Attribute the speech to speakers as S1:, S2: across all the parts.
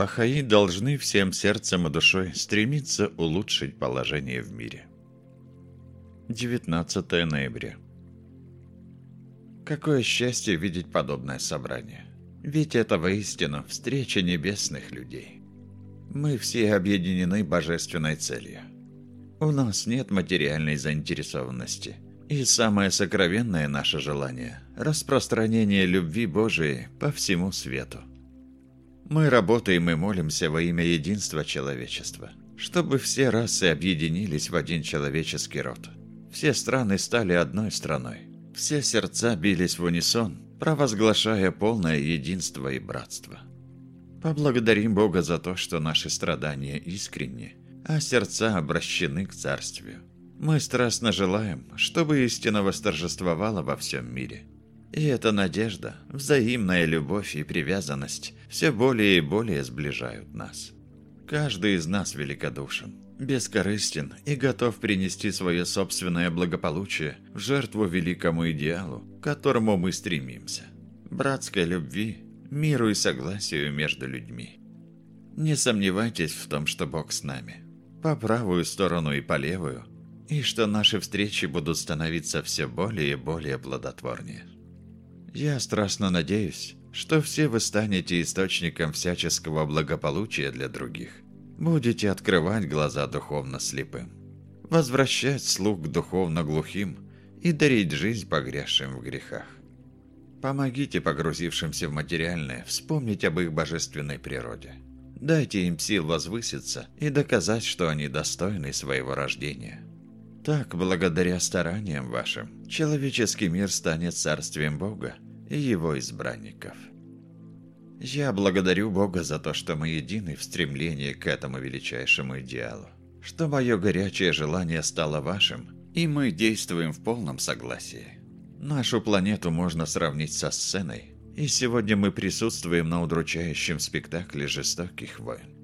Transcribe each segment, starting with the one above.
S1: Бахаи должны всем сердцем и душой стремиться улучшить положение в мире. 19 ноября. Какое счастье видеть подобное собрание. Ведь это воистину встреча небесных людей. Мы все объединены божественной целью. У нас нет материальной заинтересованности. И самое сокровенное наше желание – распространение любви Божией по всему свету. Мы работаем и молимся во имя единства человечества, чтобы все расы объединились в один человеческий род. Все страны стали одной страной. Все сердца бились в унисон, провозглашая полное единство и братство. Поблагодарим Бога за то, что наши страдания искренни, а сердца обращены к Царствию. Мы страстно желаем, чтобы истина восторжествовала во всем мире. И эта надежда, взаимная любовь и привязанность все более и более сближают нас. Каждый из нас великодушен, бескорыстен и готов принести свое собственное благополучие в жертву великому идеалу, к которому мы стремимся. Братской любви, миру и согласию между людьми. Не сомневайтесь в том, что Бог с нами. По правую сторону и по левую. И что наши встречи будут становиться все более и более плодотворнее. Я страстно надеюсь, что все вы станете источником всяческого благополучия для других – будете открывать глаза духовно слепым, возвращать слух духовно глухим и дарить жизнь погрязшим в грехах. Помогите погрузившимся в материальное вспомнить об их божественной природе. Дайте им сил возвыситься и доказать, что они достойны своего рождения. Так, благодаря стараниям вашим, человеческий мир станет царствием Бога и его избранников. Я благодарю Бога за то, что мы едины в стремлении к этому величайшему идеалу, что мое горячее желание стало вашим, и мы действуем в полном согласии. Нашу планету можно сравнить со сценой, и сегодня мы присутствуем на удручающем спектакле жестоких войн.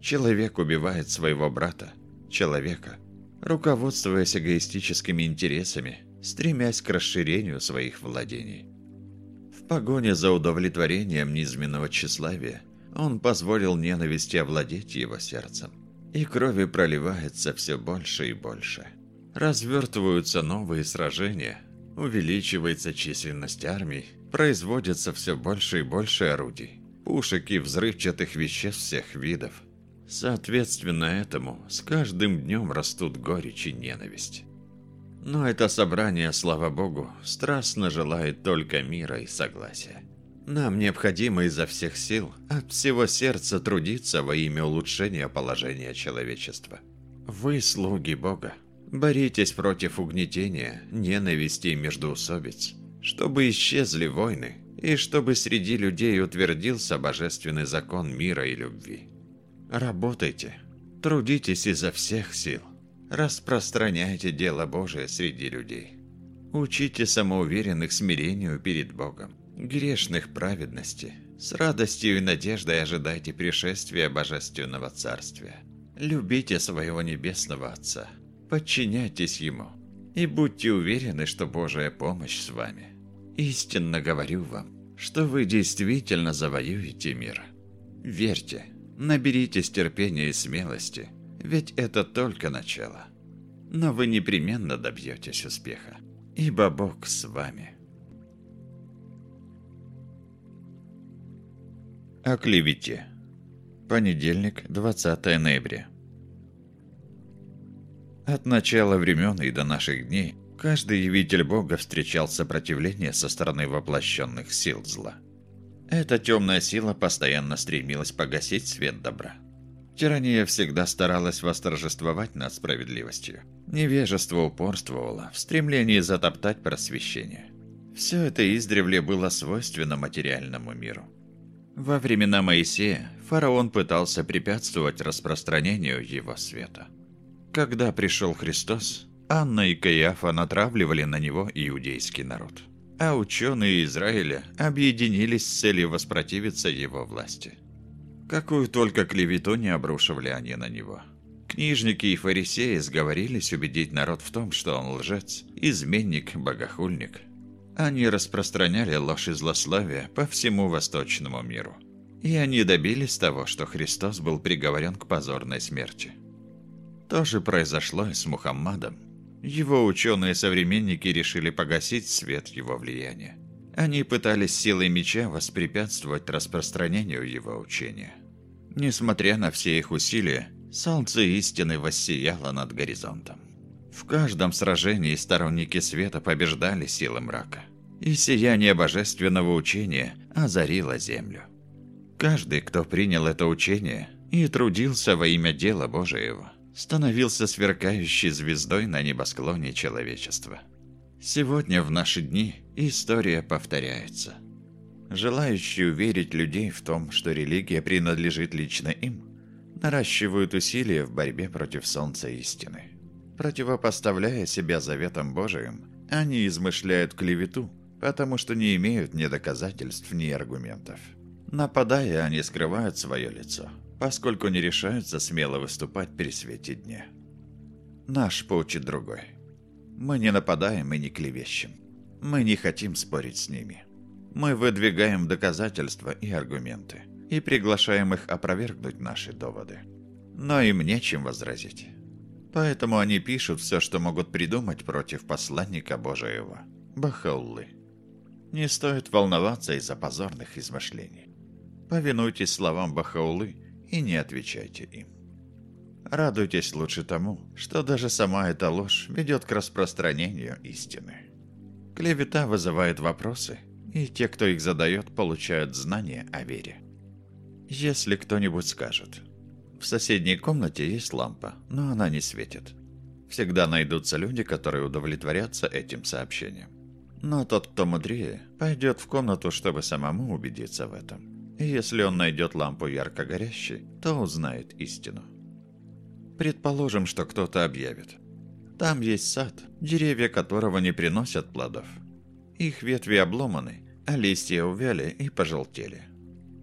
S1: Человек убивает своего брата, человека, руководствуясь эгоистическими интересами, стремясь к расширению своих владений. В погоне за удовлетворением низменного тщеславия он позволил ненависти овладеть его сердцем. И крови проливается все больше и больше. Развертываются новые сражения, увеличивается численность армий, производится все больше и больше орудий, пушек и взрывчатых веществ всех видов. Соответственно этому, с каждым днем растут горечь и ненависть. Но это собрание, слава богу, страстно желает только мира и согласия. Нам необходимо изо всех сил, от всего сердца трудиться во имя улучшения положения человечества. Вы слуги Бога. Боритесь против угнетения, ненависти и междоусобиц, чтобы исчезли войны и чтобы среди людей утвердился божественный закон мира и любви. Работайте, трудитесь изо всех сил. Распространяйте дело Божие среди людей. Учите самоуверенных смирению перед Богом, грешных праведности. С радостью и надеждой ожидайте пришествия Божественного Царствия. Любите своего Небесного Отца, подчиняйтесь Ему и будьте уверены, что Божья помощь с вами. Истинно говорю вам, что вы действительно завоюете мир. Верьте, наберитесь терпения и смелости – ведь это только начало. Но вы непременно добьетесь успеха, ибо Бог с вами. О клевете. Понедельник, 20 ноября. От начала времен и до наших дней каждый явитель Бога встречал сопротивление со стороны воплощенных сил зла. Эта темная сила постоянно стремилась погасить свет добра. Тирания всегда старалась восторжествовать над справедливостью. Невежество упорствовало в стремлении затоптать просвещение. Все это издревле было свойственно материальному миру. Во времена Моисея фараон пытался препятствовать распространению его света. Когда пришел Христос, Анна и Каиафа натравливали на него иудейский народ. А ученые Израиля объединились с целью воспротивиться его власти. Какую только клевету не обрушивали они на него. Книжники и фарисеи сговорились убедить народ в том, что он лжец, изменник, богохульник. Они распространяли ложь и злословие по всему восточному миру. И они добились того, что Христос был приговорен к позорной смерти. То же произошло и с Мухаммадом. Его ученые-современники решили погасить свет его влияния. Они пытались силой меча воспрепятствовать распространению его учения. Несмотря на все их усилия, солнце истины воссияло над горизонтом. В каждом сражении сторонники света побеждали силы мрака, и сияние божественного учения озарило землю. Каждый, кто принял это учение и трудился во имя дела Божьего, становился сверкающей звездой на небосклоне человечества. Сегодня, в наши дни, история повторяется. Желающие уверить людей в том, что религия принадлежит лично им, наращивают усилия в борьбе против солнца истины. Противопоставляя себя заветам Божиим, они измышляют клевету, потому что не имеют ни доказательств, ни аргументов. Нападая, они скрывают свое лицо, поскольку не решаются смело выступать при свете дня. Наш путь другой. Мы не нападаем и не клевещем. Мы не хотим спорить с ними. Мы выдвигаем доказательства и аргументы и приглашаем их опровергнуть наши доводы. Но им нечем возразить. Поэтому они пишут все, что могут придумать против посланника Божьего, Бахауллы. Не стоит волноваться из-за позорных измышлений. Повинуйтесь словам Бахаулы и не отвечайте им. Радуйтесь лучше тому, что даже сама эта ложь ведет к распространению истины. Клевета вызывает вопросы, и те, кто их задает, получают знания о вере. Если кто-нибудь скажет, в соседней комнате есть лампа, но она не светит. Всегда найдутся люди, которые удовлетворятся этим сообщением. Но тот, кто мудрее, пойдет в комнату, чтобы самому убедиться в этом. Если он найдет лампу ярко горящей, то узнает истину. Предположим, что кто-то объявит. Там есть сад, деревья которого не приносят плодов. Их ветви обломаны, а листья увяли и пожелтели.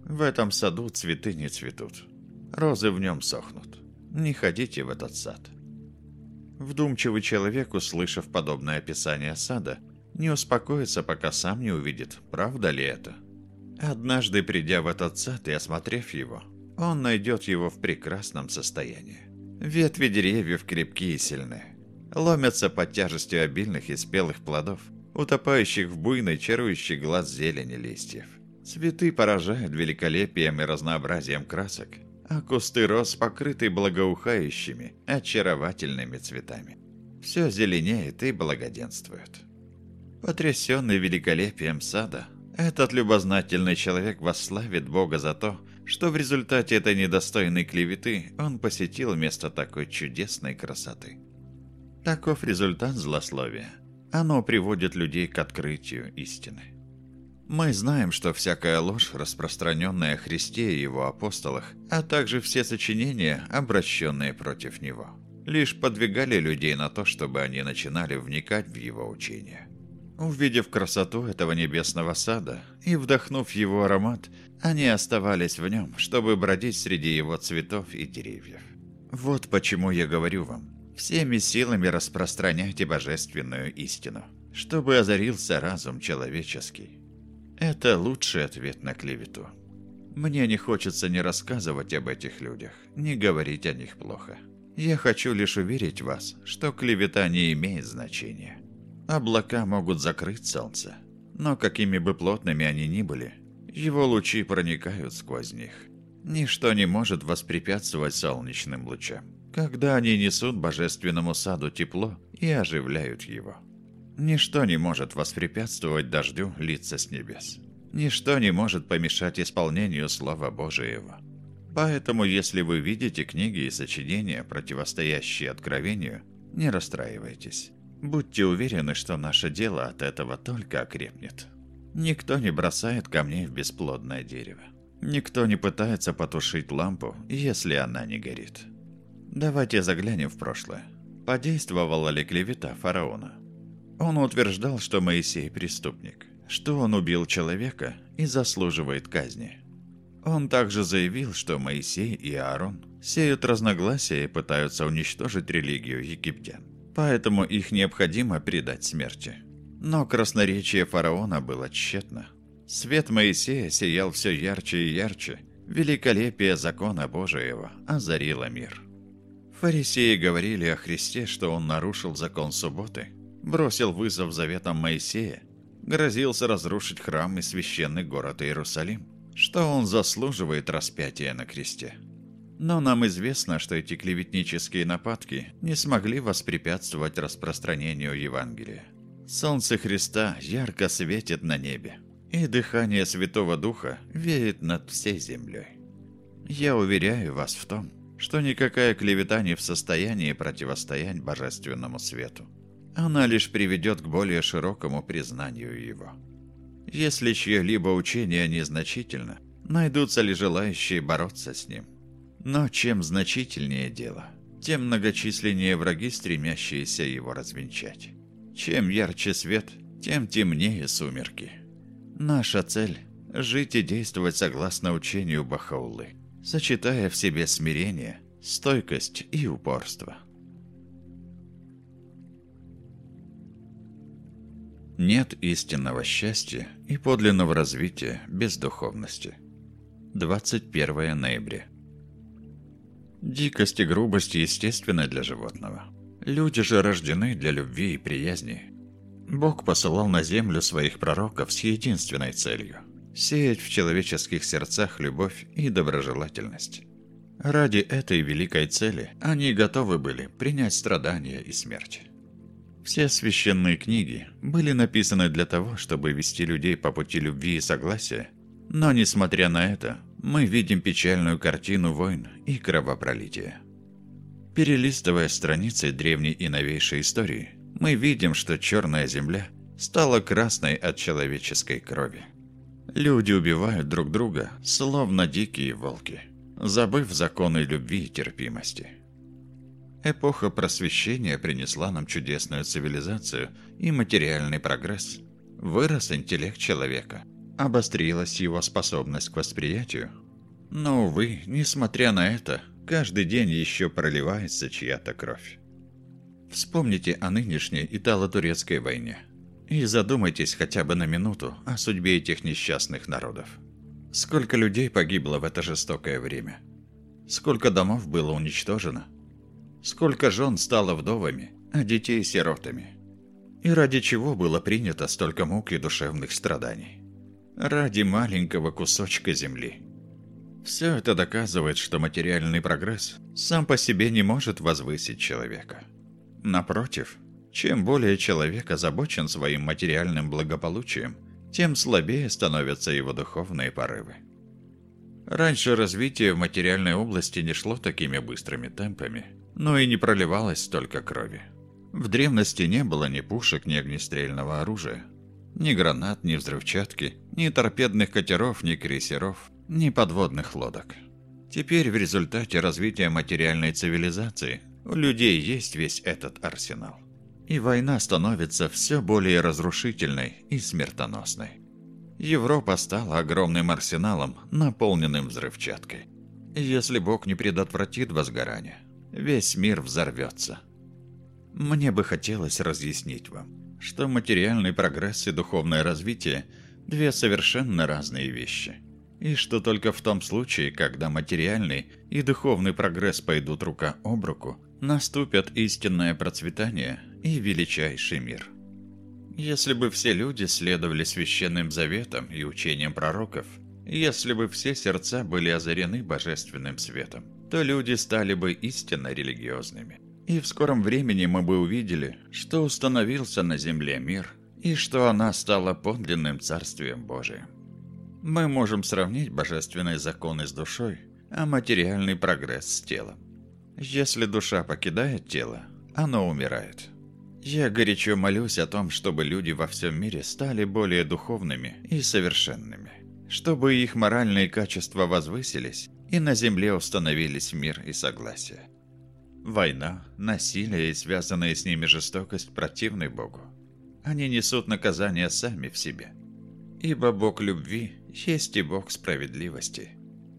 S1: В этом саду цветы не цветут. Розы в нем сохнут. Не ходите в этот сад. Вдумчивый человек, услышав подобное описание сада, не успокоится, пока сам не увидит, правда ли это. Однажды, придя в этот сад и осмотрев его, он найдет его в прекрасном состоянии. Ветви деревьев крепкие и сильны, ломятся под тяжестью обильных и спелых плодов, утопающих в буйной, чарующей глаз зелени листьев. Цветы поражают великолепием и разнообразием красок, а кусты роз покрыты благоухающими, очаровательными цветами. Все зеленеет и благоденствует. Потрясенный великолепием сада, этот любознательный человек восславит Бога за то, что в результате этой недостойной клеветы он посетил место такой чудесной красоты. Таков результат злословия. Оно приводит людей к открытию истины. Мы знаем, что всякая ложь, распространенная о Христе и его апостолах, а также все сочинения, обращенные против него, лишь подвигали людей на то, чтобы они начинали вникать в его учение. Увидев красоту этого небесного сада и вдохнув его аромат, они оставались в нем, чтобы бродить среди его цветов и деревьев. Вот почему я говорю вам, всеми силами распространяйте божественную истину, чтобы озарился разум человеческий. Это лучший ответ на клевету. Мне не хочется ни рассказывать об этих людях, ни говорить о них плохо. Я хочу лишь уверить вас, что клевета не имеет значения. Облака могут закрыть солнце, но какими бы плотными они ни были, его лучи проникают сквозь них. Ничто не может воспрепятствовать солнечным лучам, когда они несут божественному саду тепло и оживляют его. Ничто не может воспрепятствовать дождю литься с небес. Ничто не может помешать исполнению Слова Божьего. Поэтому, если вы видите книги и сочинения, противостоящие откровению, не расстраивайтесь. Будьте уверены, что наше дело от этого только окрепнет. Никто не бросает камней в бесплодное дерево. Никто не пытается потушить лампу, если она не горит. Давайте заглянем в прошлое. Подействовала ли клевета фараона? Он утверждал, что Моисей преступник, что он убил человека и заслуживает казни. Он также заявил, что Моисей и Аарон сеют разногласия и пытаются уничтожить религию египтян поэтому их необходимо предать смерти. Но красноречие фараона было тщетно. Свет Моисея сиял все ярче и ярче, великолепие закона Божьего озарило мир. Фарисеи говорили о Христе, что он нарушил закон субботы, бросил вызов заветам Моисея, грозился разрушить храм и священный город Иерусалим, что он заслуживает распятия на кресте. Но нам известно, что эти клеветнические нападки не смогли воспрепятствовать распространению Евангелия. Солнце Христа ярко светит на небе, и дыхание Святого Духа веет над всей землей. Я уверяю вас в том, что никакая клевета не в состоянии противостоять божественному свету. Она лишь приведет к более широкому признанию его. Если чье-либо учение незначительно, найдутся ли желающие бороться с ним. Но чем значительнее дело, тем многочисленнее враги, стремящиеся его развенчать. Чем ярче свет, тем темнее сумерки. Наша цель – жить и действовать согласно учению Бахаулы, сочетая в себе смирение, стойкость и упорство. Нет истинного счастья и подлинного развития без духовности. 21 ноября. Дикость и грубость естественны для животного. Люди же рождены для любви и приязни, Бог посылал на землю своих пророков с единственной целью – сеять в человеческих сердцах любовь и доброжелательность. Ради этой великой цели они готовы были принять страдания и смерть. Все священные книги были написаны для того, чтобы вести людей по пути любви и согласия, но, несмотря на это, мы видим печальную картину войн и кровопролития. Перелистывая страницы древней и новейшей истории – мы видим, что черная земля стала красной от человеческой крови. Люди убивают друг друга, словно дикие волки, забыв законы любви и терпимости. Эпоха просвещения принесла нам чудесную цивилизацию и материальный прогресс. Вырос интеллект человека, обострилась его способность к восприятию. Но, увы, несмотря на это, каждый день еще проливается чья-то кровь. Вспомните о нынешней итало-турецкой войне и задумайтесь хотя бы на минуту о судьбе этих несчастных народов. Сколько людей погибло в это жестокое время? Сколько домов было уничтожено? Сколько жен стало вдовами, а детей сиротами? И ради чего было принято столько мук и душевных страданий? Ради маленького кусочка земли. Все это доказывает, что материальный прогресс сам по себе не может возвысить человека. Напротив, чем более человек озабочен своим материальным благополучием, тем слабее становятся его духовные порывы. Раньше развитие в материальной области не шло такими быстрыми темпами, но и не проливалось столько крови. В древности не было ни пушек, ни огнестрельного оружия, ни гранат, ни взрывчатки, ни торпедных катеров, ни крейсеров, ни подводных лодок. Теперь в результате развития материальной цивилизации у людей есть весь этот арсенал. И война становится все более разрушительной и смертоносной. Европа стала огромным арсеналом, наполненным взрывчаткой. Если Бог не предотвратит возгорание, весь мир взорвется. Мне бы хотелось разъяснить вам, что материальный прогресс и духовное развитие – две совершенно разные вещи – и что только в том случае, когда материальный и духовный прогресс пойдут рука об руку, наступят истинное процветание и величайший мир. Если бы все люди следовали священным заветам и учениям пророков, если бы все сердца были озарены божественным светом, то люди стали бы истинно религиозными. И в скором времени мы бы увидели, что установился на земле мир, и что она стала подлинным Царствием Божиим. Мы можем сравнить божественные законы с душой, а материальный прогресс с телом. Если душа покидает тело, оно умирает. Я горячо молюсь о том, чтобы люди во всем мире стали более духовными и совершенными, чтобы их моральные качества возвысились и на земле установились мир и согласие. Война, насилие и связанная с ними жестокость противны Богу. Они несут наказание сами в себе. Ибо Бог любви есть и Бог справедливости,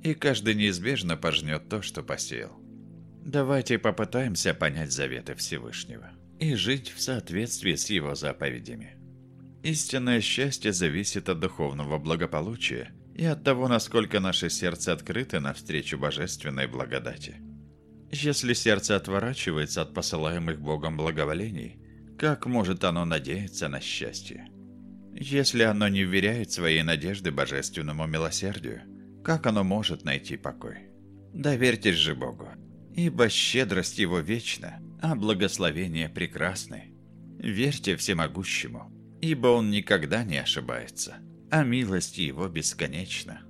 S1: и каждый неизбежно пожнет то, что посеял. Давайте попытаемся понять заветы Всевышнего и жить в соответствии с его заповедями. Истинное счастье зависит от духовного благополучия и от того, насколько наше сердце открыто навстречу божественной благодати. Если сердце отворачивается от посылаемых Богом благоволений, как может оно надеяться на счастье? Если оно не вверяет своей надежды божественному милосердию, как оно может найти покой? Доверьтесь же Богу, ибо щедрость Его вечна, а благословение прекрасны. Верьте всемогущему, ибо Он никогда не ошибается, а милость Его бесконечна.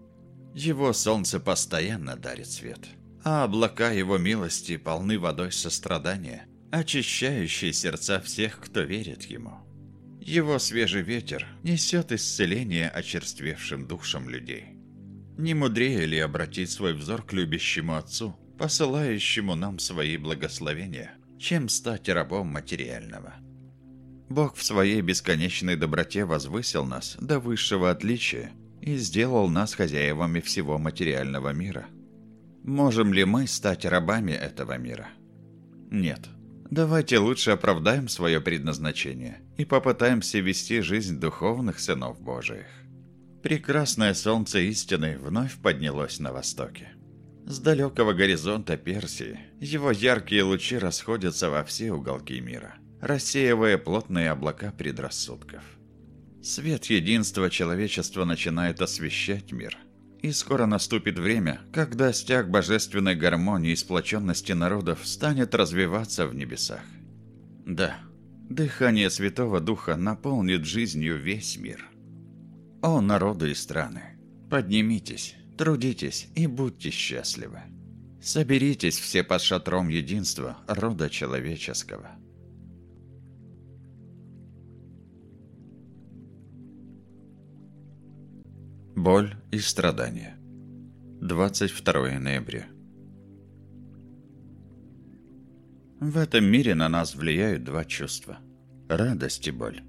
S1: Его солнце постоянно дарит свет, а облака Его милости полны водой сострадания, очищающей сердца всех, кто верит Ему. Его свежий ветер несет исцеление очерствевшим душам людей. Не мудрее ли обратить свой взор к любящему Отцу, посылающему нам свои благословения, чем стать рабом материального? Бог в своей бесконечной доброте возвысил нас до высшего отличия и сделал нас хозяевами всего материального мира. Можем ли мы стать рабами этого мира? Нет. Давайте лучше оправдаем свое предназначение и попытаемся вести жизнь духовных сынов Божиих. Прекрасное солнце истины вновь поднялось на востоке. С далекого горизонта Персии его яркие лучи расходятся во все уголки мира, рассеивая плотные облака предрассудков. Свет единства человечества начинает освещать мир – и скоро наступит время, когда стяг божественной гармонии и сплоченности народов станет развиваться в небесах. Да, дыхание Святого Духа наполнит жизнью весь мир. О, народы и страны, поднимитесь, трудитесь и будьте счастливы. Соберитесь все под шатром единства рода человеческого. Боль и страдания. 22 ноября. В этом мире на нас влияют два чувства – радость и боль.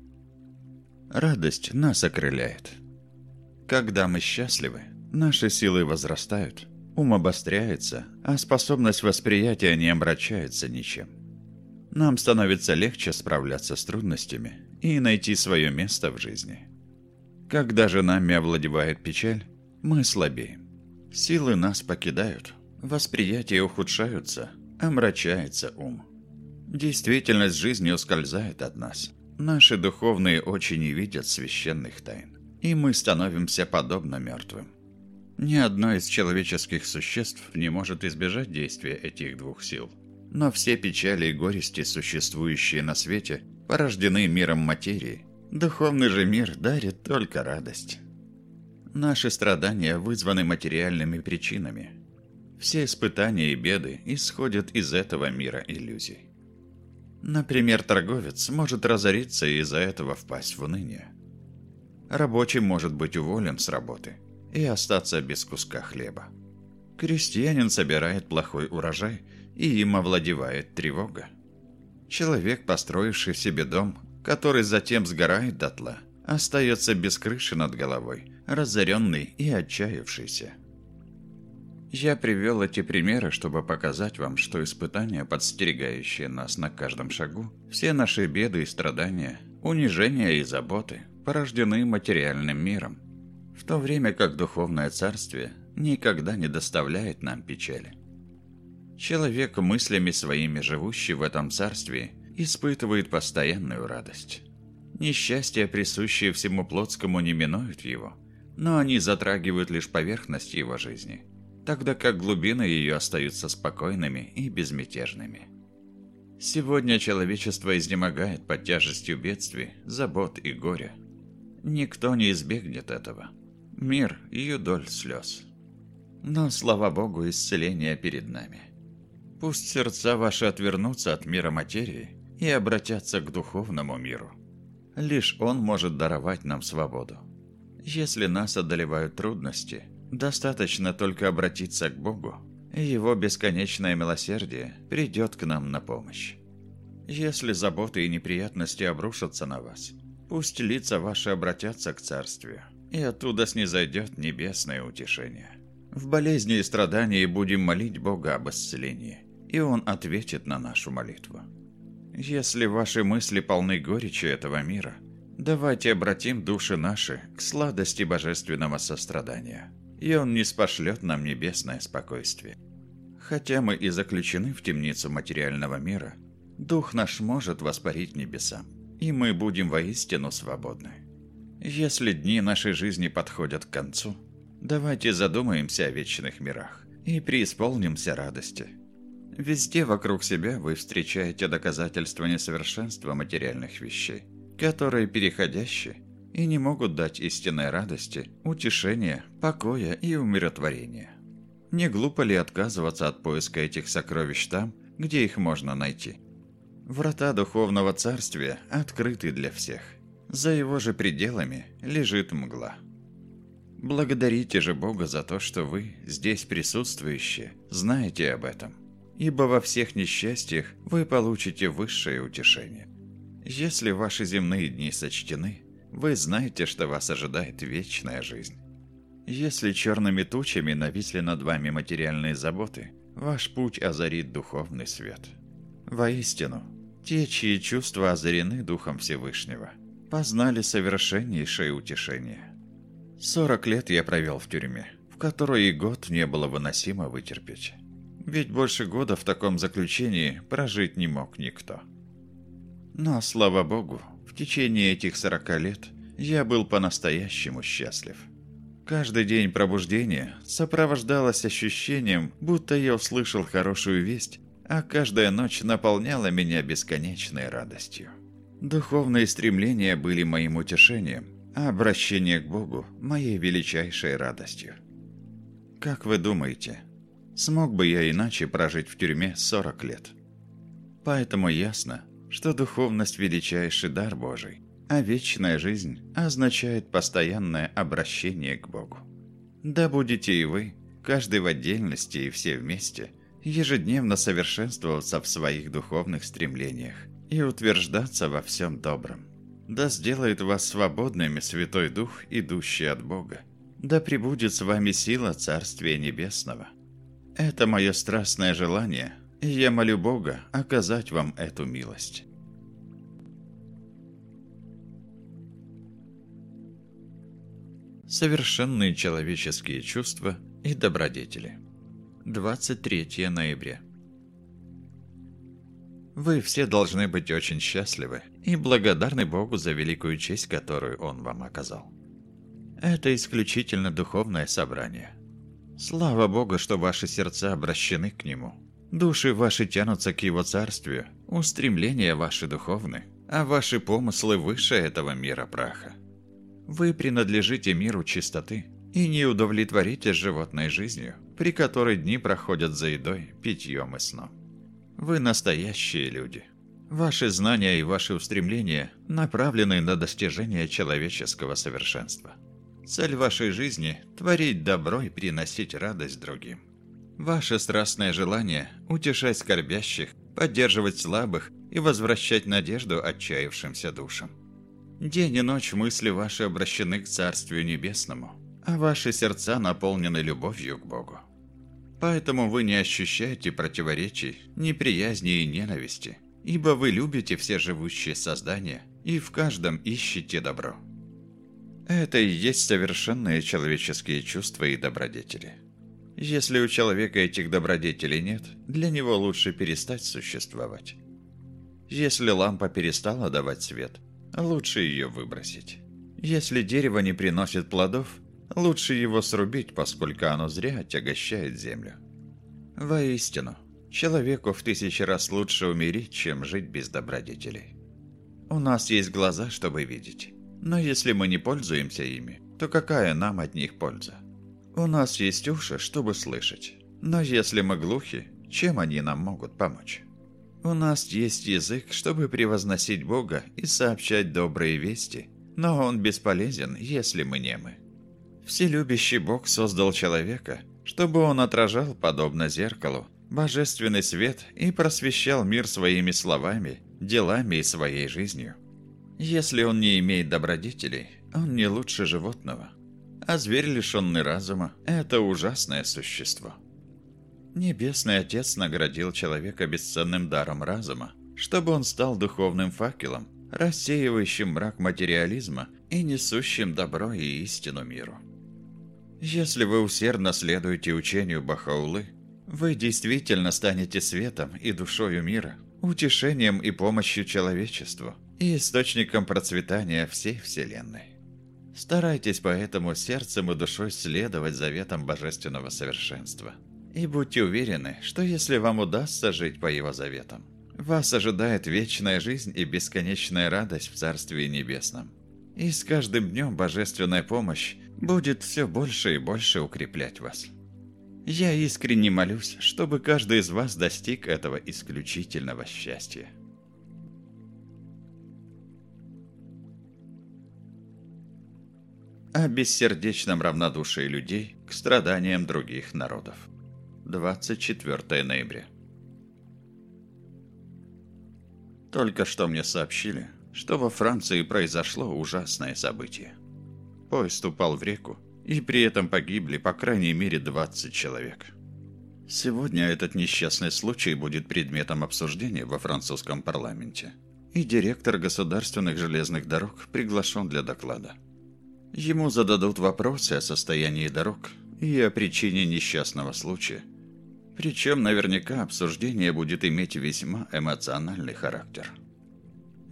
S1: Радость нас окрыляет. Когда мы счастливы, наши силы возрастают, ум обостряется, а способность восприятия не омрачается ничем. Нам становится легче справляться с трудностями и найти свое место в жизни – когда же нами овладевает печаль, мы слабеем. Силы нас покидают, восприятия ухудшаются, омрачается ум. Действительность жизни ускользает от нас. Наши духовные очи не видят священных тайн, и мы становимся подобно мертвым. Ни одно из человеческих существ не может избежать действия этих двух сил. Но все печали и горести, существующие на свете, порождены миром материи – Духовный же мир дарит только радость. Наши страдания вызваны материальными причинами. Все испытания и беды исходят из этого мира иллюзий. Например, торговец может разориться и из-за этого впасть в уныние. Рабочий может быть уволен с работы и остаться без куска хлеба. Крестьянин собирает плохой урожай, и им овладевает тревога. Человек, построивший себе дом, который затем сгорает дотла, остается без крыши над головой, разоренный и отчаявшийся. Я привел эти примеры, чтобы показать вам, что испытания, подстерегающие нас на каждом шагу, все наши беды и страдания, унижения и заботы, порождены материальным миром, в то время как духовное царствие никогда не доставляет нам печали. Человек мыслями своими живущий в этом царстве испытывает постоянную радость. Несчастья, присущие всему плотскому, не минуют его, но они затрагивают лишь поверхность его жизни, тогда как глубины ее остаются спокойными и безмятежными. Сегодня человечество изнемогает под тяжестью бедствий, забот и горя. Никто не избегнет этого. Мир – ее доль слез. Но, слава Богу, исцеление перед нами. Пусть сердца ваши отвернутся от мира материи и обратятся к духовному миру. Лишь Он может даровать нам свободу. Если нас одолевают трудности, достаточно только обратиться к Богу, и Его бесконечное милосердие придет к нам на помощь. Если заботы и неприятности обрушатся на вас, пусть лица ваши обратятся к Царствию, и оттуда снизойдет небесное утешение. В болезни и страдании будем молить Бога об исцелении, и Он ответит на нашу молитву. Если ваши мысли полны горечи этого мира, Давайте обратим души наши к сладости божественного сострадания, и Он не спошлет нам небесное спокойствие. Хотя мы и заключены в темницу материального мира, дух наш может воспарить небесам, и мы будем воистину свободны. Если дни нашей жизни подходят к концу, давайте задумаемся о вечных мирах и преисполнимся радости. Везде вокруг себя вы встречаете доказательства несовершенства материальных вещей, которые переходящие и не могут дать истинной радости, утешения, покоя и умиротворения. Не глупо ли отказываться от поиска этих сокровищ там, где их можно найти? Врата Духовного Царствия открыты для всех. За его же пределами лежит мгла. Благодарите же Бога за то, что вы, здесь присутствующие, знаете об этом, ибо во всех несчастьях вы получите высшее утешение. Если ваши земные дни сочтены, вы знаете, что вас ожидает вечная жизнь. Если черными тучами нависли над вами материальные заботы, ваш путь озарит духовный свет. Воистину, те, чьи чувства озарены Духом Всевышнего, познали совершеннейшее утешение. Сорок лет я провел в тюрьме, в которой и год не было выносимо вытерпеть. Ведь больше года в таком заключении прожить не мог никто. Но, слава богу, в течение этих сорока лет я был по-настоящему счастлив. Каждый день пробуждения сопровождалось ощущением, будто я услышал хорошую весть, а каждая ночь наполняла меня бесконечной радостью. Духовные стремления были моим утешением, а обращение к Богу – моей величайшей радостью. Как вы думаете, смог бы я иначе прожить в тюрьме 40 лет? Поэтому ясно, что духовность – величайший дар Божий, а вечная жизнь означает постоянное обращение к Богу. Да будете и вы, каждый в отдельности и все вместе, ежедневно совершенствоваться в своих духовных стремлениях и утверждаться во всем добром. Да сделает вас свободными Святой Дух, идущий от Бога. Да пребудет с вами сила Царствия Небесного. Это мое страстное желание – и я молю Бога оказать вам эту милость. Совершенные человеческие чувства и добродетели. 23 ноября. Вы все должны быть очень счастливы и благодарны Богу за великую честь, которую Он вам оказал. Это исключительно духовное собрание. Слава Богу, что ваши сердца обращены к Нему – Души ваши тянутся к его царствию, устремления ваши духовны, а ваши помыслы выше этого мира праха. Вы принадлежите миру чистоты и не удовлетворите животной жизнью, при которой дни проходят за едой, питьем и сном. Вы настоящие люди. Ваши знания и ваши устремления направлены на достижение человеческого совершенства. Цель вашей жизни – творить добро и приносить радость другим. Ваше страстное желание – утешать скорбящих, поддерживать слабых и возвращать надежду отчаявшимся душам. День и ночь мысли ваши обращены к Царствию Небесному, а ваши сердца наполнены любовью к Богу. Поэтому вы не ощущаете противоречий, неприязни и ненависти, ибо вы любите все живущие создания и в каждом ищете добро. Это и есть совершенные человеческие чувства и добродетели – если у человека этих добродетелей нет, для него лучше перестать существовать. Если лампа перестала давать свет, лучше ее выбросить. Если дерево не приносит плодов, лучше его срубить, поскольку оно зря отягощает землю. Воистину, человеку в тысячи раз лучше умереть, чем жить без добродетелей. У нас есть глаза, чтобы видеть, но если мы не пользуемся ими, то какая нам от них польза? У нас есть уши, чтобы слышать. Но если мы глухи, чем они нам могут помочь? У нас есть язык, чтобы превозносить Бога и сообщать добрые вести, но он бесполезен, если мы немы. Вселюбящий Бог создал человека, чтобы он отражал, подобно зеркалу, божественный свет и просвещал мир своими словами, делами и своей жизнью. Если он не имеет добродетелей, он не лучше животного – а зверь, лишенный разума, это ужасное существо. Небесный Отец наградил человека бесценным даром разума, чтобы он стал духовным факелом, рассеивающим мрак материализма и несущим добро и истину миру. Если вы усердно следуете учению Бахаулы, вы действительно станете светом и душою мира, утешением и помощью человечеству и источником процветания всей Вселенной. Старайтесь поэтому сердцем и душой следовать заветам божественного совершенства. И будьте уверены, что если вам удастся жить по его заветам, вас ожидает вечная жизнь и бесконечная радость в Царстве Небесном. И с каждым днем божественная помощь будет все больше и больше укреплять вас. Я искренне молюсь, чтобы каждый из вас достиг этого исключительного счастья. О бессердечном равнодушии людей к страданиям других народов. 24 ноября. Только что мне сообщили, что во Франции произошло ужасное событие. Поезд упал в реку, и при этом погибли по крайней мере 20 человек. Сегодня этот несчастный случай будет предметом обсуждения во французском парламенте, и директор государственных железных дорог приглашен для доклада. Ему зададут вопросы о состоянии дорог и о причине несчастного случая. Причем наверняка обсуждение будет иметь весьма эмоциональный характер.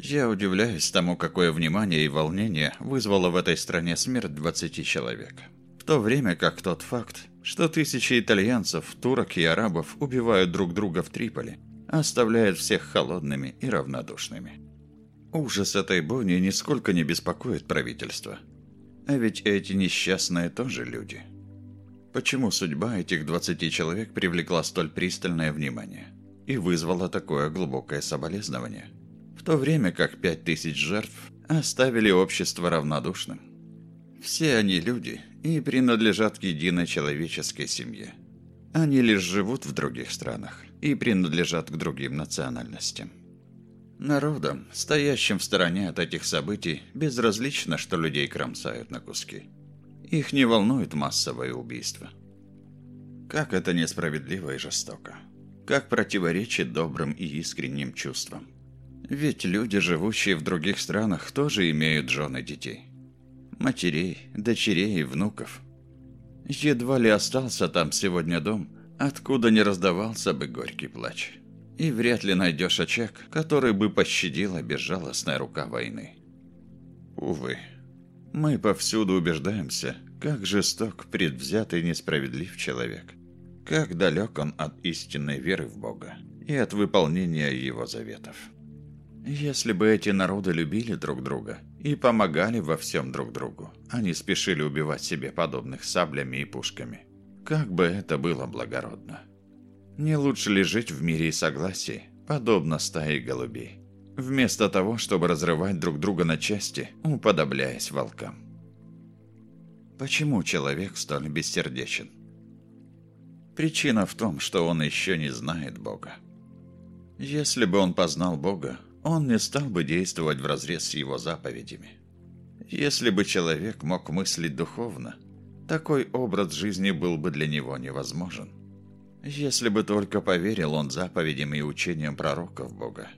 S1: Я удивляюсь тому, какое внимание и волнение вызвало в этой стране смерть 20 человек. В то время как тот факт, что тысячи итальянцев, турок и арабов убивают друг друга в Триполи, оставляет всех холодными и равнодушными. Ужас этой бойни нисколько не беспокоит правительство. А ведь эти несчастные тоже люди. Почему судьба этих 20 человек привлекла столь пристальное внимание и вызвала такое глубокое соболезнование? в то время как пять тысяч жертв оставили общество равнодушным. Все они люди и принадлежат к единой человеческой семье. Они лишь живут в других странах и принадлежат к другим национальностям. Народам, стоящим в стороне от этих событий, безразлично, что людей кромсают на куски. Их не волнует массовое убийство. Как это несправедливо и жестоко. Как противоречит добрым и искренним чувствам. Ведь люди, живущие в других странах, тоже имеют жен и детей. Матерей, дочерей и внуков. Едва ли остался там сегодня дом, откуда не раздавался бы горький плач. И вряд ли найдешь очаг, который бы пощадила безжалостная рука войны. Увы, мы повсюду убеждаемся, как жесток, предвзятый и несправедлив человек. Как далек он от истинной веры в Бога и от выполнения его заветов. Если бы эти народы любили друг друга и помогали во всем друг другу, они спешили убивать себе подобных саблями и пушками. Как бы это было благородно. Не лучше ли жить в мире и согласии, подобно стае голубей, вместо того, чтобы разрывать друг друга на части, уподобляясь волкам? Почему человек столь бессердечен? Причина в том, что он еще не знает Бога. Если бы он познал Бога, он не стал бы действовать вразрез с его заповедями. Если бы человек мог мыслить духовно, такой образ жизни был бы для него невозможен. Если бы только поверил он заповедям и учениям пророков Бога,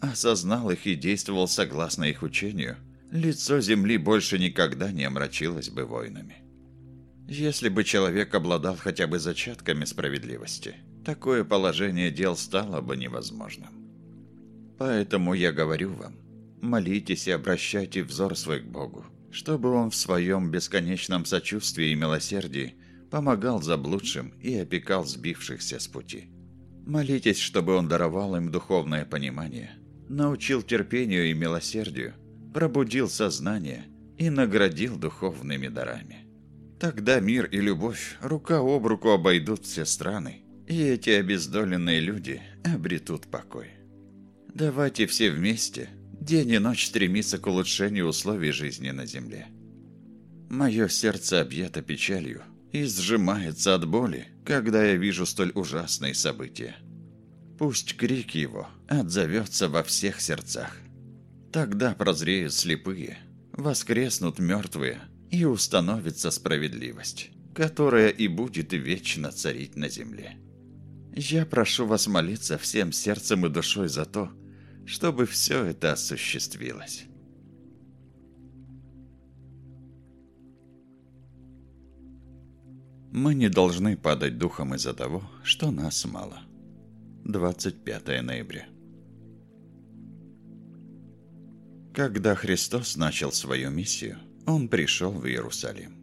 S1: осознал их и действовал согласно их учению, лицо земли больше никогда не омрачилось бы войнами. Если бы человек обладал хотя бы зачатками справедливости, такое положение дел стало бы невозможным. Поэтому я говорю вам, молитесь и обращайте взор свой к Богу, чтобы Он в своем бесконечном сочувствии и милосердии помогал заблудшим и опекал сбившихся с пути. Молитесь, чтобы Он даровал им духовное понимание, научил терпению и милосердию, пробудил сознание и наградил духовными дарами. Тогда мир и любовь рука об руку обойдут все страны, и эти обездоленные люди обретут покой. Давайте все вместе, день и ночь стремиться к улучшению условий жизни на Земле. Мое сердце объято печалью и сжимается от боли, когда я вижу столь ужасные события. Пусть крик его отзовется во всех сердцах. Тогда прозреют слепые, воскреснут мертвые и установится справедливость, которая и будет вечно царить на земле. Я прошу вас молиться всем сердцем и душой за то, чтобы все это осуществилось. Мы не должны падать духом из-за того, что нас мало. 25 ноября. Когда Христос начал свою миссию, Он пришел в Иерусалим.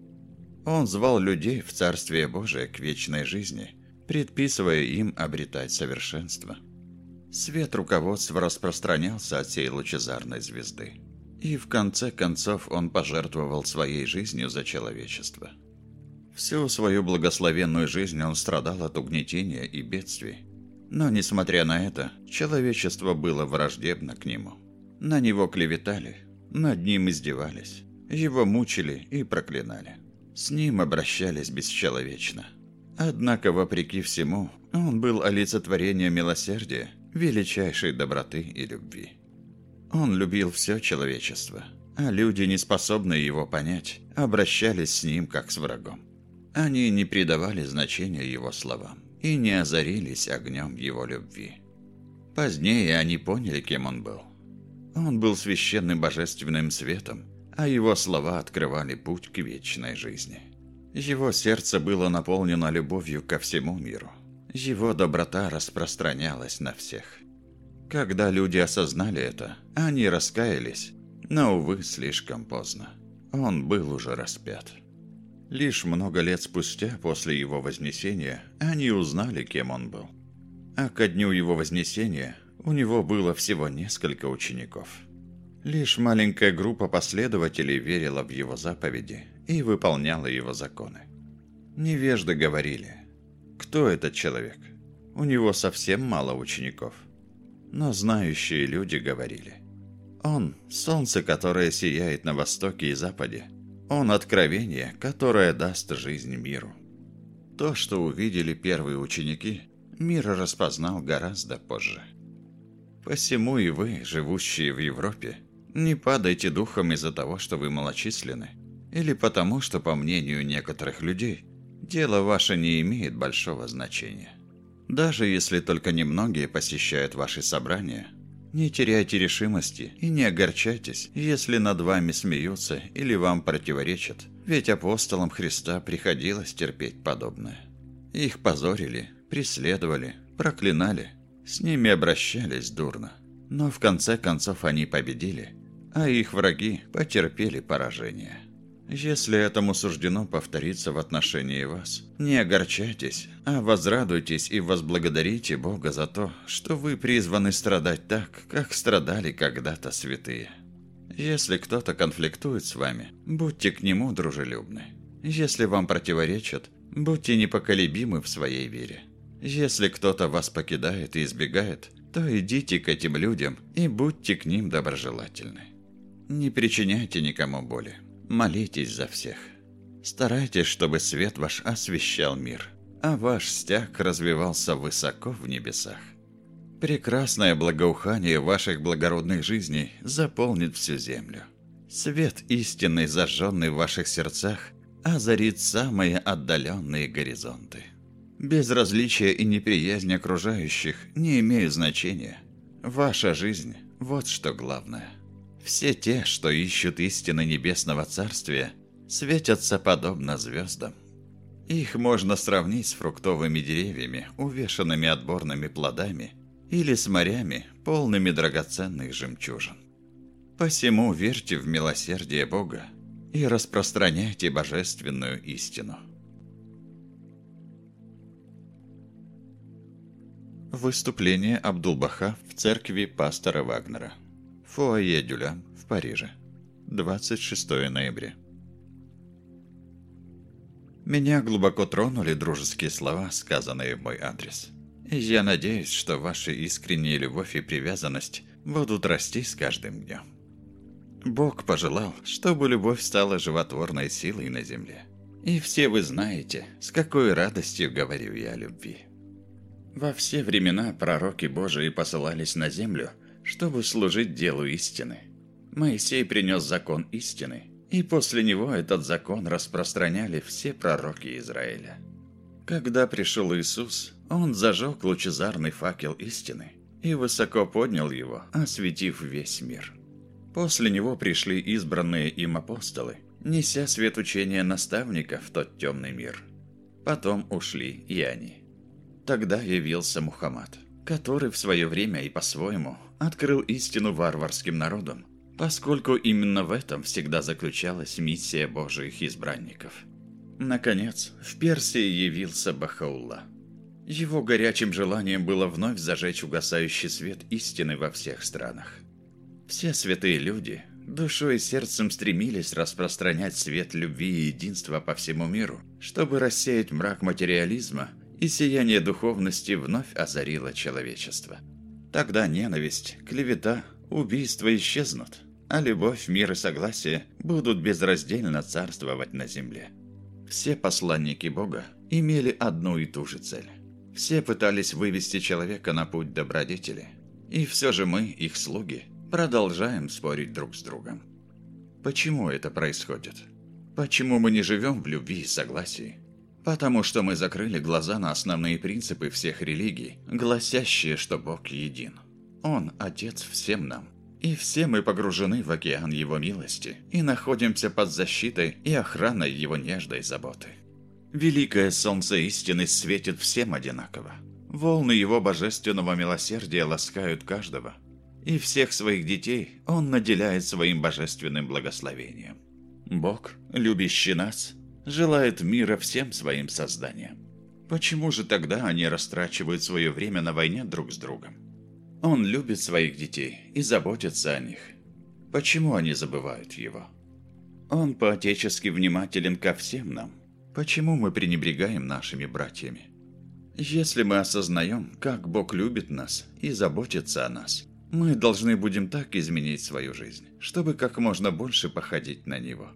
S1: Он звал людей в Царствие Божие к вечной жизни, предписывая им обретать совершенство. Свет руководства распространялся от сей лучезарной звезды. И в конце концов он пожертвовал своей жизнью за человечество. Всю свою благословенную жизнь он страдал от угнетения и бедствий. Но, несмотря на это, человечество было враждебно к нему. На него клеветали, над ним издевались, его мучили и проклинали. С ним обращались бесчеловечно. Однако, вопреки всему, он был олицетворением милосердия, величайшей доброты и любви. Он любил все человечество, а люди, не способные его понять, обращались с ним как с врагом. Они не придавали значения его словам и не озарились огнем его любви. Позднее они поняли, кем он был. Он был священным божественным светом, а его слова открывали путь к вечной жизни. Его сердце было наполнено любовью ко всему миру. Его доброта распространялась на всех. Когда люди осознали это, они раскаялись, но, увы, слишком поздно. Он был уже распят. Лишь много лет спустя, после его вознесения, они узнали, кем он был. А ко дню его вознесения у него было всего несколько учеников. Лишь маленькая группа последователей верила в его заповеди и выполняла его законы. Невежды говорили, кто этот человек? У него совсем мало учеников. Но знающие люди говорили, он – солнце, которое сияет на востоке и западе, он откровение, которое даст жизнь миру. То, что увидели первые ученики, мир распознал гораздо позже. Посему и вы, живущие в Европе, не падайте духом из-за того, что вы малочисленны, или потому, что, по мнению некоторых людей, дело ваше не имеет большого значения. Даже если только немногие посещают ваши собрания – не теряйте решимости и не огорчайтесь, если над вами смеются или вам противоречат, ведь апостолам Христа приходилось терпеть подобное. Их позорили, преследовали, проклинали, с ними обращались дурно. Но в конце концов они победили, а их враги потерпели поражение. Если этому суждено повториться в отношении вас, не огорчайтесь, а возрадуйтесь и возблагодарите Бога за то, что вы призваны страдать так, как страдали когда-то святые. Если кто-то конфликтует с вами, будьте к нему дружелюбны. Если вам противоречат, будьте непоколебимы в своей вере. Если кто-то вас покидает и избегает, то идите к этим людям и будьте к ним доброжелательны. Не причиняйте никому боли. Молитесь за всех. Старайтесь, чтобы свет ваш освещал мир, а ваш стяг развивался высоко в небесах. Прекрасное благоухание ваших благородных жизней заполнит всю землю. Свет истинный, зажженный в ваших сердцах, озарит самые отдаленные горизонты. Безразличие и неприязнь окружающих не имеют значения. Ваша жизнь – вот что главное – все те, что ищут истины Небесного Царствия, светятся подобно звездам. Их можно сравнить с фруктовыми деревьями, увешанными отборными плодами, или с морями, полными драгоценных жемчужин. Посему верьте в милосердие Бога и распространяйте божественную истину. Выступление Абдулбаха в церкви пастора Вагнера Фуае Дюля в Париже. 26 ноября. Меня глубоко тронули дружеские слова, сказанные в мой адрес. Я надеюсь, что ваши искренняя любовь и привязанность будут расти с каждым днем. Бог пожелал, чтобы любовь стала животворной силой на земле. И все вы знаете, с какой радостью говорю я о любви. Во все времена пророки Божии посылались на землю – чтобы служить делу истины. Моисей принес закон истины, и после него этот закон распространяли все пророки Израиля. Когда пришел Иисус, Он зажег лучезарный факел истины и высоко поднял его, осветив весь мир. После него пришли избранные им апостолы, неся свет учения наставника в тот темный мир. Потом ушли и они. Тогда явился Мухаммад, который в свое время и по-своему открыл истину варварским народам, поскольку именно в этом всегда заключалась миссия Божьих избранников. Наконец, в Персии явился Бахаулла. Его горячим желанием было вновь зажечь угасающий свет истины во всех странах. Все святые люди душой и сердцем стремились распространять свет любви и единства по всему миру, чтобы рассеять мрак материализма, и сияние духовности вновь озарило человечество. Тогда ненависть, клевета, убийства исчезнут, а любовь, мир и согласие будут безраздельно царствовать на земле. Все посланники Бога имели одну и ту же цель. Все пытались вывести человека на путь добродетели. И все же мы, их слуги, продолжаем спорить друг с другом. Почему это происходит? Почему мы не живем в любви и согласии? Потому что мы закрыли глаза на основные принципы всех религий, гласящие, что Бог един. Он – Отец всем нам. И все мы погружены в океан Его милости и находимся под защитой и охраной Его нежной заботы. Великое солнце истины светит всем одинаково. Волны Его божественного милосердия ласкают каждого. И всех своих детей Он наделяет своим божественным благословением. Бог, любящий нас, желает мира всем своим созданиям. Почему же тогда они растрачивают свое время на войне друг с другом? Он любит своих детей и заботится о них. Почему они забывают его? Он по-отечески внимателен ко всем нам. Почему мы пренебрегаем нашими братьями? Если мы осознаем, как Бог любит нас и заботится о нас, мы должны будем так изменить свою жизнь, чтобы как можно больше походить на Него.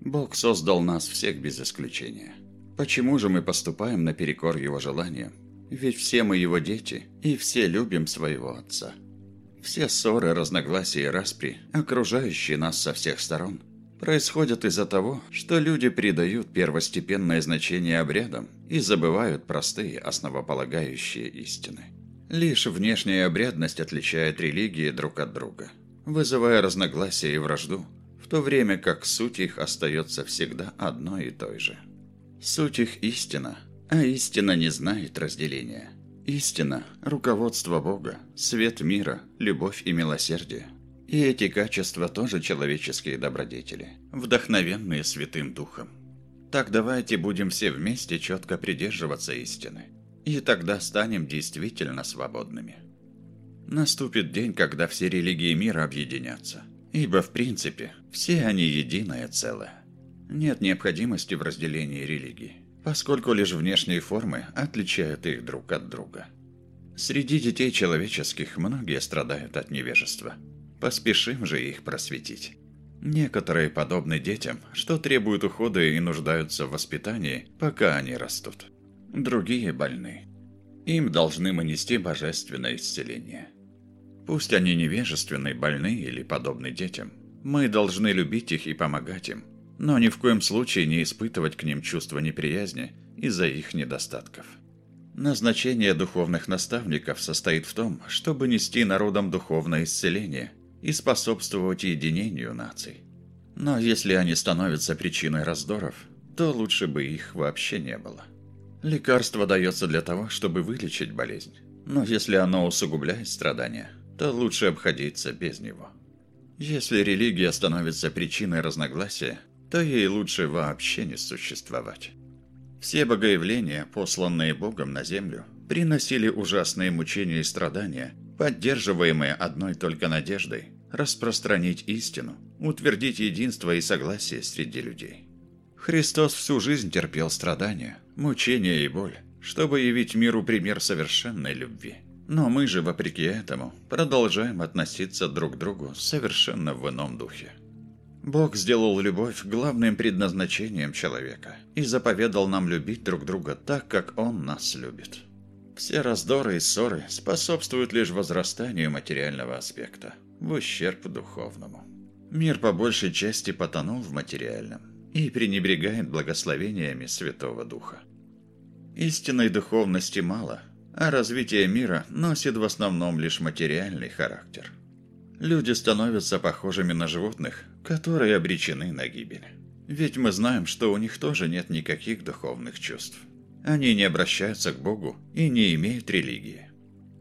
S1: Бог создал нас всех без исключения. Почему же мы поступаем наперекор Его желаниям ведь все мы его дети, и все любим своего отца. Все ссоры, разногласия и распри, окружающие нас со всех сторон, происходят из-за того, что люди придают первостепенное значение обрядам и забывают простые основополагающие истины. Лишь внешняя обрядность отличает религии друг от друга, вызывая разногласия и вражду, то время как суть их остается всегда одной и той же. Суть их истина – а истина не знает разделения. Истина – руководство Бога, свет мира, любовь и милосердие. И эти качества тоже человеческие добродетели, вдохновенные Святым Духом. Так давайте будем все вместе четко придерживаться истины. И тогда станем действительно свободными. Наступит день, когда все религии мира объединятся. Ибо, в принципе, все они единое целое. Нет необходимости в разделении религий поскольку лишь внешние формы отличают их друг от друга. Среди детей человеческих многие страдают от невежества. Поспешим же их просветить. Некоторые подобны детям, что требуют ухода и нуждаются в воспитании, пока они растут. Другие больны. Им должны мы нести божественное исцеление. Пусть они невежественны, больны или подобны детям, мы должны любить их и помогать им, но ни в коем случае не испытывать к ним чувство неприязни из-за их недостатков. Назначение духовных наставников состоит в том, чтобы нести народам духовное исцеление и способствовать единению наций. Но если они становятся причиной раздоров, то лучше бы их вообще не было. Лекарство дается для того, чтобы вылечить болезнь, но если оно усугубляет страдания, то лучше обходиться без него. Если религия становится причиной разногласия, то ей лучше вообще не существовать. Все богоявления, посланные Богом на землю, приносили ужасные мучения и страдания, поддерживаемые одной только надеждой – распространить истину, утвердить единство и согласие среди людей. Христос всю жизнь терпел страдания, мучения и боль, чтобы явить миру пример совершенной любви. Но мы же, вопреки этому, продолжаем относиться друг к другу совершенно в ином духе. Бог сделал любовь главным предназначением человека и заповедал нам любить друг друга так, как Он нас любит. Все раздоры и ссоры способствуют лишь возрастанию материального аспекта, в ущерб духовному. Мир по большей части потонул в материальном и пренебрегает благословениями Святого Духа. Истинной духовности мало, а развитие мира носит в основном лишь материальный характер. Люди становятся похожими на животных, которые обречены на гибель. Ведь мы знаем, что у них тоже нет никаких духовных чувств. Они не обращаются к Богу и не имеют религии.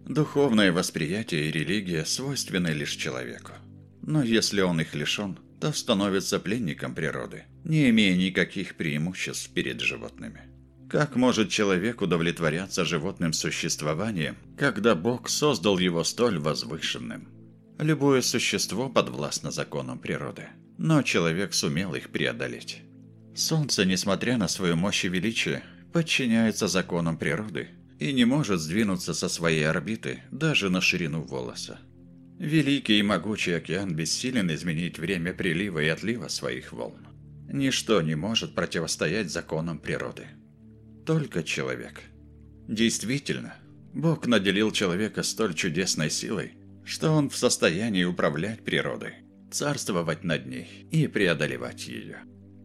S1: Духовное восприятие и религия свойственны лишь человеку. Но если он их лишен, то становится пленником природы, не имея никаких преимуществ перед животными. Как может человек удовлетворяться животным существованием, когда Бог создал его столь возвышенным? Любое существо подвластно законам природы, но человек сумел их преодолеть. Солнце, несмотря на свою мощь и величие, подчиняется законам природы и не может сдвинуться со своей орбиты даже на ширину волоса. Великий и могучий океан бессилен изменить время прилива и отлива своих волн. Ничто не может противостоять законам природы только человек. Действительно, Бог наделил человека столь чудесной силой, что он в состоянии управлять природой, царствовать над ней и преодолевать ее.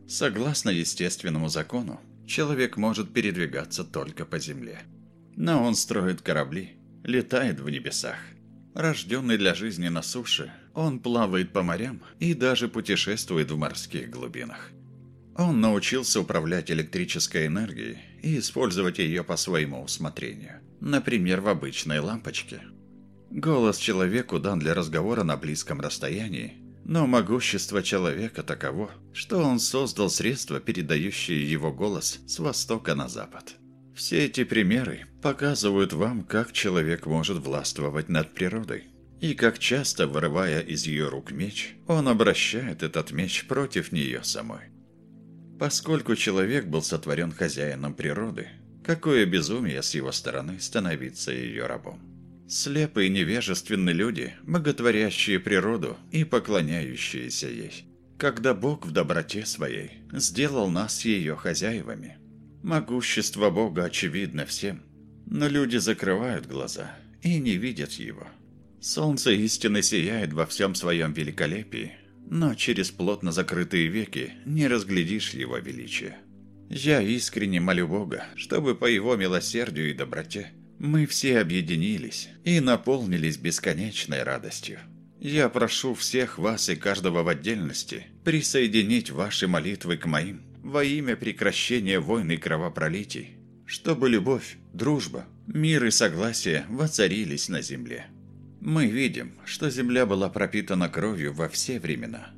S1: Согласно естественному закону, человек может передвигаться только по земле. Но он строит корабли, летает в небесах. Рожденный для жизни на суше, он плавает по морям и даже путешествует в морских глубинах. Он научился управлять электрической энергией и использовать ее по своему усмотрению. Например, в обычной лампочке. Голос человеку дан для разговора на близком расстоянии, но могущество человека таково, что он создал средства, передающие его голос с востока на запад. Все эти примеры показывают вам, как человек может властвовать над природой. И как часто, вырывая из ее рук меч, он обращает этот меч против нее самой. Поскольку человек был сотворен хозяином природы, какое безумие с его стороны становиться ее рабом. Слепые невежественные люди, боготворящие природу и поклоняющиеся ей. Когда Бог в доброте своей сделал нас ее хозяевами. Могущество Бога очевидно всем, но люди закрывают глаза и не видят его. Солнце истины сияет во всем своем великолепии, но через плотно закрытые веки не разглядишь его величия. Я искренне молю Бога, чтобы по его милосердию и доброте мы все объединились и наполнились бесконечной радостью. Я прошу всех вас и каждого в отдельности присоединить ваши молитвы к моим во имя прекращения войн и кровопролитий, чтобы любовь, дружба, мир и согласие воцарились на земле. Мы видим, что Земля была пропитана кровью во все времена.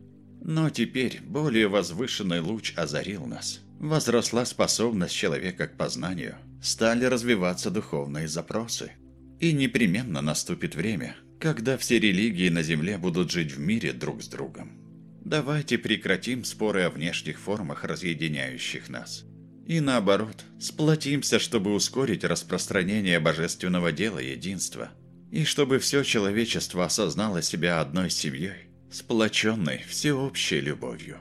S1: Но теперь более возвышенный луч озарил нас. Возросла способность человека к познанию, стали развиваться духовные запросы. И непременно наступит время, когда все религии на Земле будут жить в мире друг с другом. Давайте прекратим споры о внешних формах, разъединяющих нас. И наоборот, сплотимся, чтобы ускорить распространение божественного дела единства – и чтобы все человечество осознало себя одной семьей, сплоченной всеобщей любовью.